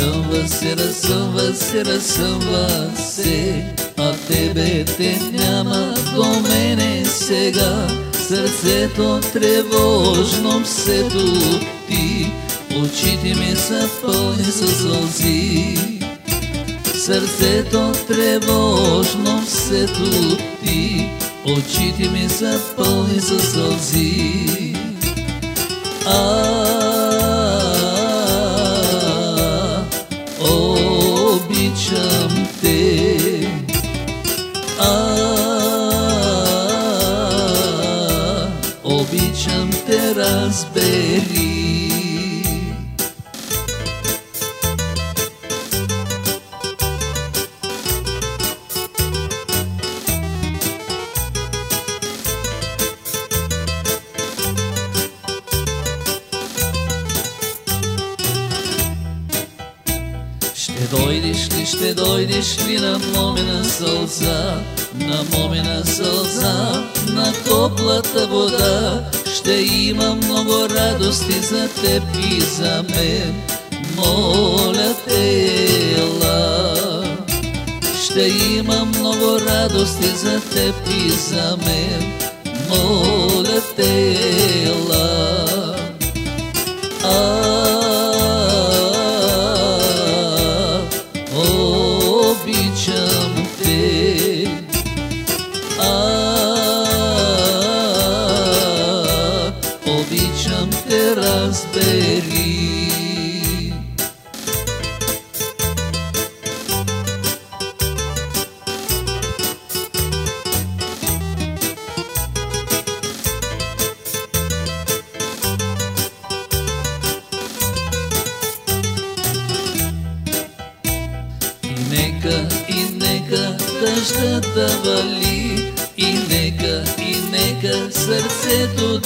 Разсъмва се, разсъмва се, разсъмва се, а тебе те няма до мене сега. Сърцето тревожно все ти, очите ми са пълни със сълзи. Сърцето тревожно все ти, очите ми са пълни със сълзи. А, обичам те, разбери. Дойдеш ли, ще дойдеш ли на момена сълза, на момена сълза, на топлата вода. Ще има много радости за теб и за мен, моля те, ела. Ще има много радости за теб и за мен, моля те, ела. А,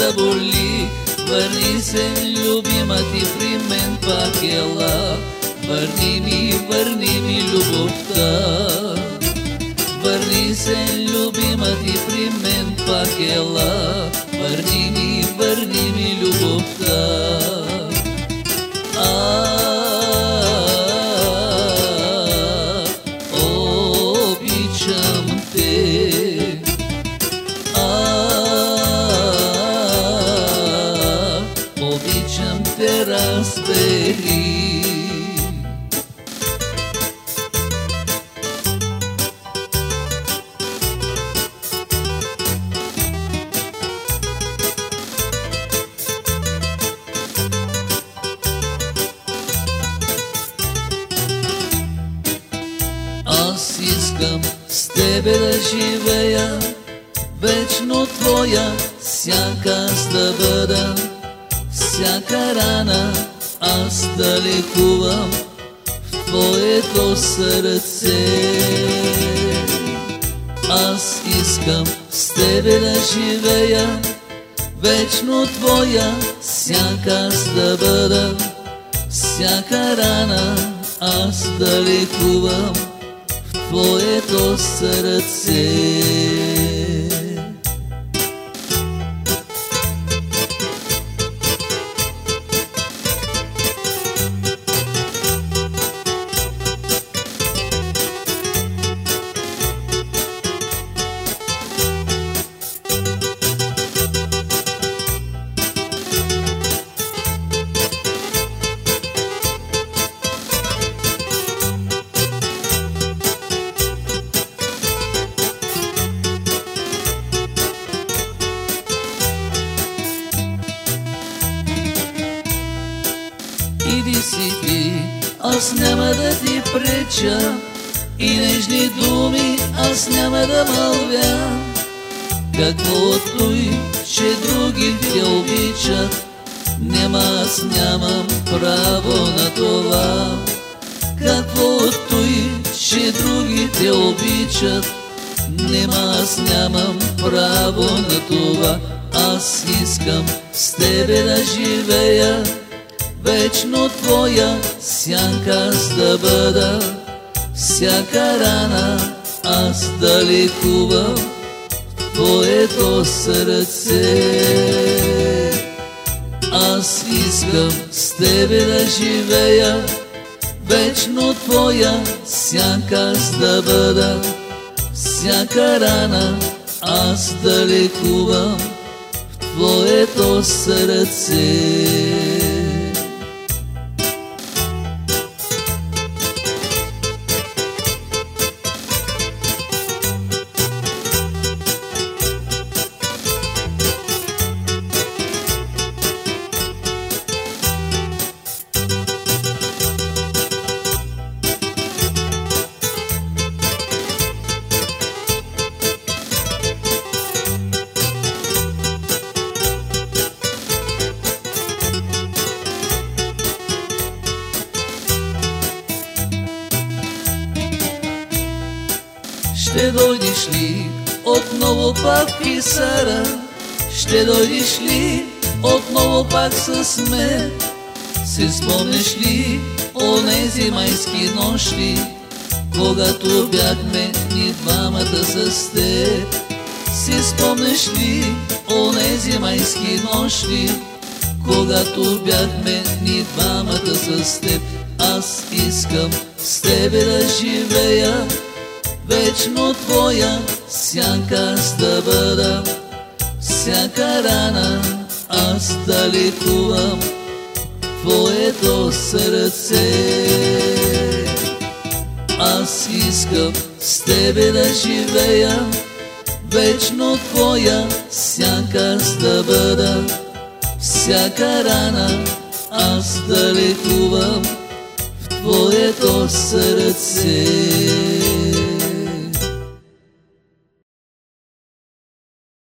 да боли. Върни се, любима ти при мен пак ела, върни ми, върни ми любовта. Върни се, любима ти при мен пак ела, върни ми, върни ми любовта. Обичам те, разбери. Аз искам с тебе да живея, вечно твоя, сяка аз да бъда, всяка рана аз да лекувам в твоето сърце. Аз искам с тебе да живея, вечно твоя, сяка аз да бъда, всяка рана аз да лекувам в твоето сърце. Иди си ти, аз няма да ти преча. И нежни думи аз няма да мълвя. Каквото и, че други те обичат? Нема аз нямам право на това. Каквото и, че други те обичат? Нема аз нямам право на това. Аз искам с тебе да живея Вечно твоя сянка аз да бъда. Всяка рана аз да лекувам Твоето сърце. Аз искам с тебе да живея. Вечно твоя сянка аз да бъда. Всяка рана аз да лекувам твоето сърце Ще дойдеш ли отново пак в Исара? Ще дойдеш ли отново пак с мен? Си спомнеш ли онези майски нощи, когато бяхме ни двамата с теб? Си спомнеш ли онези майски нощи, когато бяхме ни двамата с теб? Аз искам с тебе да живея Вечно твоя сянка аз да бъда. Всяка рана аз да лекувам Твоето сърце. Аз искам с тебе да живея. Вечно твоя сянка аз да бъда. Всяка рана аз да лекувам В твоето сърце